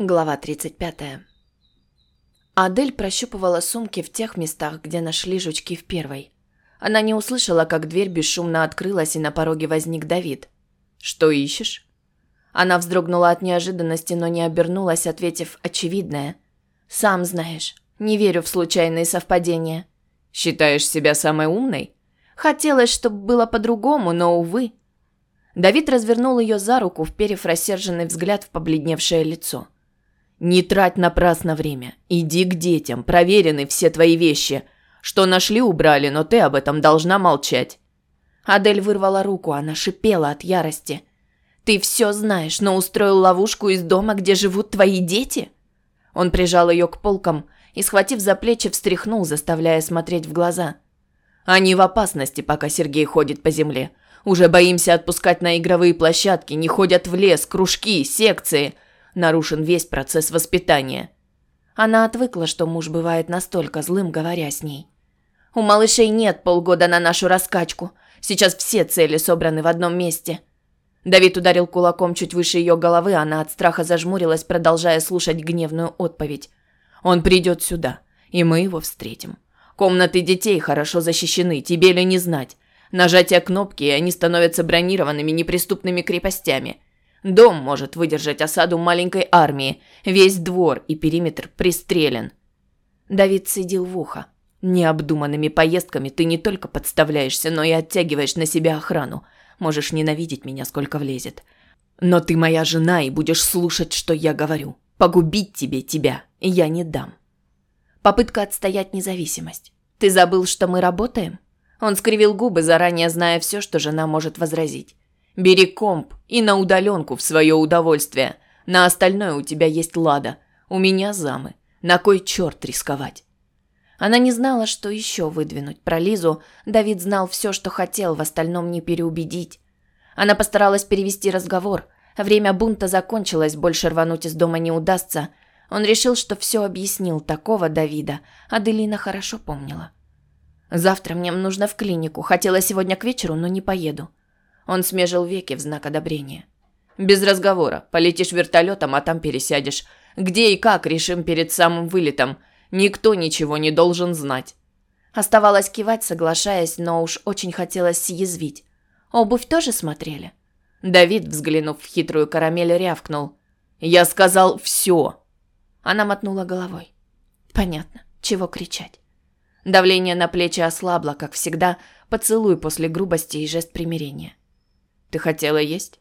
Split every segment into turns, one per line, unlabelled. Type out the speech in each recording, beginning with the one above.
Глава 35. Адель прощупывала сумки в тех местах, где нашли жучки в первой. Она не услышала, как дверь бесшумно открылась, и на пороге возник Давид. «Что ищешь?» Она вздрогнула от неожиданности, но не обернулась, ответив очевидное. «Сам знаешь, не верю в случайные совпадения». «Считаешь себя самой умной?» «Хотелось, чтобы было по-другому, но, увы». Давид развернул ее за руку, вперев рассерженный взгляд в побледневшее лицо. Не трать напрасно время. Иди к детям, проверены все твои вещи. Что нашли, убрали, но ты об этом должна молчать. Адель вырвала руку, она шипела от ярости. Ты все знаешь, но устроил ловушку из дома, где живут твои дети? Он прижал ее к полкам и, схватив за плечи, встряхнул, заставляя смотреть в глаза. Они в опасности, пока Сергей ходит по земле. Уже боимся отпускать на игровые площадки, не ходят в лес, кружки, секции нарушен весь процесс воспитания. Она отвыкла, что муж бывает настолько злым, говоря с ней. «У малышей нет полгода на нашу раскачку. Сейчас все цели собраны в одном месте». Давид ударил кулаком чуть выше ее головы, она от страха зажмурилась, продолжая слушать гневную отповедь. «Он придет сюда, и мы его встретим. Комнаты детей хорошо защищены, тебе ли не знать. Нажатие кнопки, и они становятся бронированными неприступными крепостями. Дом может выдержать осаду маленькой армии. Весь двор и периметр пристрелен. Давид сидел в ухо. Необдуманными поездками ты не только подставляешься, но и оттягиваешь на себя охрану. Можешь ненавидеть меня, сколько влезет. Но ты моя жена и будешь слушать, что я говорю. Погубить тебе тебя я не дам. Попытка отстоять независимость. Ты забыл, что мы работаем? Он скривил губы, заранее зная все, что жена может возразить. Бери комп и на удаленку в свое удовольствие. На остальное у тебя есть лада. У меня замы. На кой черт рисковать? Она не знала, что еще выдвинуть. Про Лизу Давид знал все, что хотел, в остальном не переубедить. Она постаралась перевести разговор. Время бунта закончилось, больше рвануть из дома не удастся. Он решил, что все объяснил такого Давида. Аделина хорошо помнила. «Завтра мне нужно в клинику. Хотела сегодня к вечеру, но не поеду. Он смежил веки в знак одобрения. «Без разговора. Полетишь вертолетом, а там пересядешь. Где и как, решим перед самым вылетом. Никто ничего не должен знать». Оставалось кивать, соглашаясь, но уж очень хотелось съязвить. «Обувь тоже смотрели?» Давид, взглянув в хитрую карамель, рявкнул. «Я сказал все!» Она мотнула головой. «Понятно. Чего кричать?» Давление на плечи ослабло, как всегда, поцелуй после грубости и жест примирения. Ты хотела есть?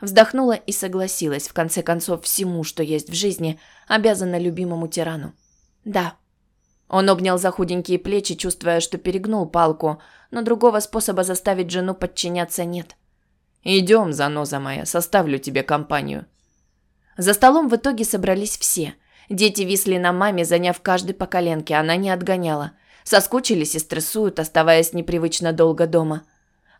Вздохнула и согласилась. В конце концов, всему, что есть в жизни, обязана любимому тирану. Да. Он обнял за худенькие плечи, чувствуя, что перегнул палку, но другого способа заставить жену подчиняться нет. Идем, заноза моя, составлю тебе компанию. За столом в итоге собрались все. Дети висли на маме, заняв каждый по коленке, она не отгоняла. Соскучились и стрессуют, оставаясь непривычно долго дома.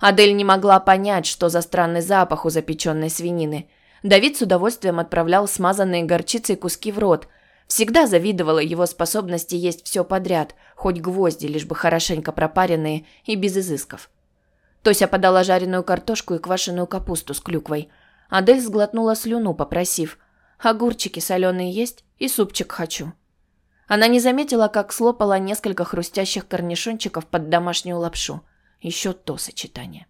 Адель не могла понять, что за странный запах у запеченной свинины. Давид с удовольствием отправлял смазанные горчицей куски в рот. Всегда завидовала его способности есть все подряд, хоть гвозди, лишь бы хорошенько пропаренные и без изысков. Тося подала жареную картошку и квашеную капусту с клюквой. Адель сглотнула слюну, попросив «Огурчики соленые есть? И супчик хочу». Она не заметила, как слопала несколько хрустящих корнишончиков под домашнюю лапшу – еще то сочетание.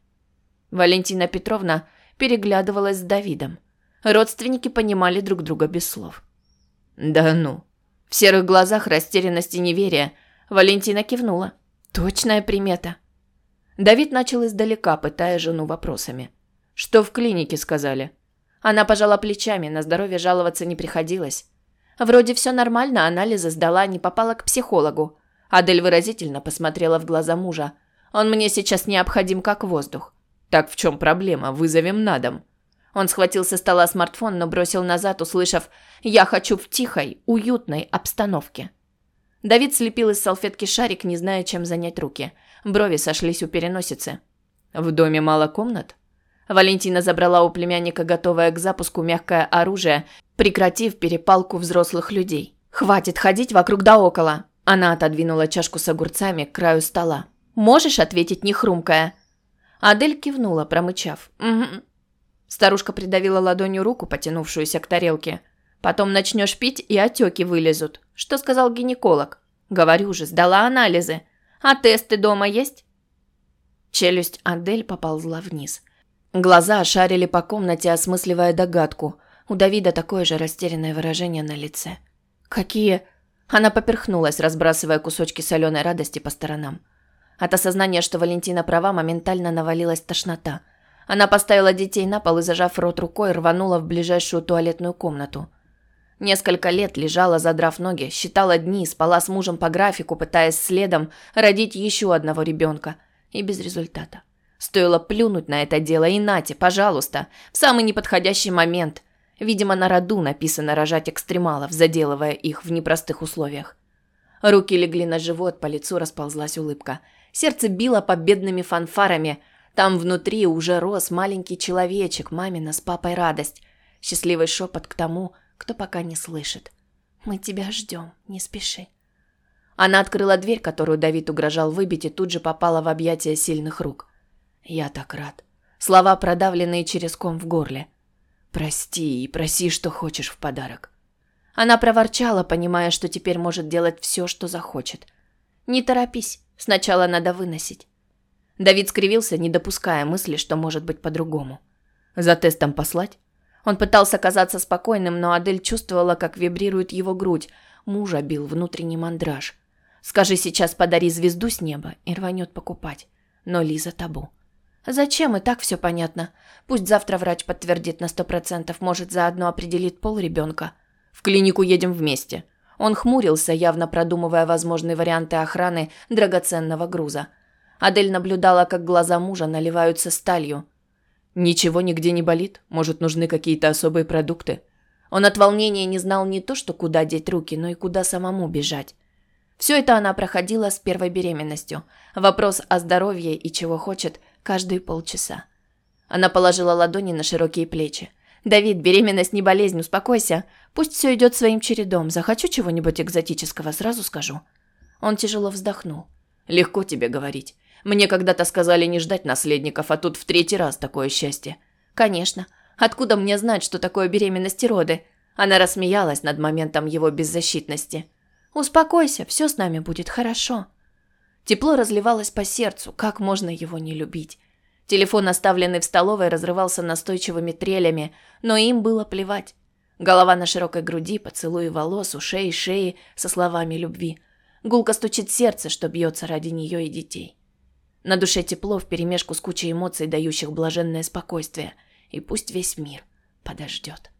Валентина Петровна переглядывалась с Давидом. Родственники понимали друг друга без слов. «Да ну!» В серых глазах растерянность и неверие. Валентина кивнула. «Точная примета». Давид начал издалека, пытая жену вопросами. «Что в клинике сказали?» Она пожала плечами, на здоровье жаловаться не приходилось. Вроде все нормально, анализы сдала, не попала к психологу. Адель выразительно посмотрела в глаза мужа. Он мне сейчас необходим как воздух. Так в чем проблема? Вызовем на дом. Он схватил со стола смартфон, но бросил назад, услышав «Я хочу в тихой, уютной обстановке». Давид слепил из салфетки шарик, не зная, чем занять руки. Брови сошлись у переносицы. «В доме мало комнат?» Валентина забрала у племянника готовое к запуску мягкое оружие, прекратив перепалку взрослых людей. «Хватит ходить вокруг да около!» Она отодвинула чашку с огурцами к краю стола. Можешь ответить, не хрумкая?» Адель кивнула, промычав. «Угу». Старушка придавила ладонью руку, потянувшуюся к тарелке. Потом начнешь пить, и отеки вылезут. Что сказал гинеколог? Говорю же, сдала анализы. А тесты дома есть? Челюсть Адель поползла вниз. Глаза шарили по комнате, осмысливая догадку. У Давида такое же растерянное выражение на лице. «Какие?» Она поперхнулась, разбрасывая кусочки соленой радости по сторонам. От осознания, что Валентина права, моментально навалилась тошнота. Она поставила детей на пол и, зажав рот рукой, рванула в ближайшую туалетную комнату. Несколько лет лежала, задрав ноги, считала дни, спала с мужем по графику, пытаясь следом родить еще одного ребенка. И без результата. Стоило плюнуть на это дело и нате, пожалуйста, в самый неподходящий момент. Видимо, на роду написано рожать экстремалов, заделывая их в непростых условиях. Руки легли на живот, по лицу расползлась улыбка. Сердце било победными фанфарами. Там внутри уже рос маленький человечек, мамина с папой радость. Счастливый шепот к тому, кто пока не слышит. «Мы тебя ждем, не спеши». Она открыла дверь, которую Давид угрожал выбить, и тут же попала в объятия сильных рук. «Я так рад». Слова, продавленные через ком в горле. «Прости и проси, что хочешь в подарок». Она проворчала, понимая, что теперь может делать все, что захочет. «Не торопись, сначала надо выносить». Давид скривился, не допуская мысли, что может быть по-другому. «За тестом послать?» Он пытался казаться спокойным, но Адель чувствовала, как вибрирует его грудь. Мужа бил внутренний мандраж. «Скажи сейчас, подари звезду с неба» и рванет покупать. Но Лиза табу. «Зачем? И так все понятно. Пусть завтра врач подтвердит на сто процентов, может, заодно определит пол ребенка. В клинику едем вместе». Он хмурился, явно продумывая возможные варианты охраны драгоценного груза. Адель наблюдала, как глаза мужа наливаются сталью. Ничего нигде не болит? Может, нужны какие-то особые продукты? Он от волнения не знал не то, что куда деть руки, но и куда самому бежать. Все это она проходила с первой беременностью. Вопрос о здоровье и чего хочет каждые полчаса. Она положила ладони на широкие плечи. «Давид, беременность не болезнь, успокойся. Пусть все идет своим чередом. Захочу чего-нибудь экзотического, сразу скажу». Он тяжело вздохнул. «Легко тебе говорить. Мне когда-то сказали не ждать наследников, а тут в третий раз такое счастье. Конечно. Откуда мне знать, что такое беременность и роды? Она рассмеялась над моментом его беззащитности. Успокойся, все с нами будет хорошо. Тепло разливалось по сердцу, как можно его не любить? Телефон, оставленный в столовой, разрывался настойчивыми трелями, но им было плевать. Голова на широкой груди, поцелуи волос, ушей, шеи со словами любви. Гулко стучит сердце, что бьется ради нее и детей. На душе тепло вперемешку с кучей эмоций, дающих блаженное спокойствие. И пусть весь мир подождет.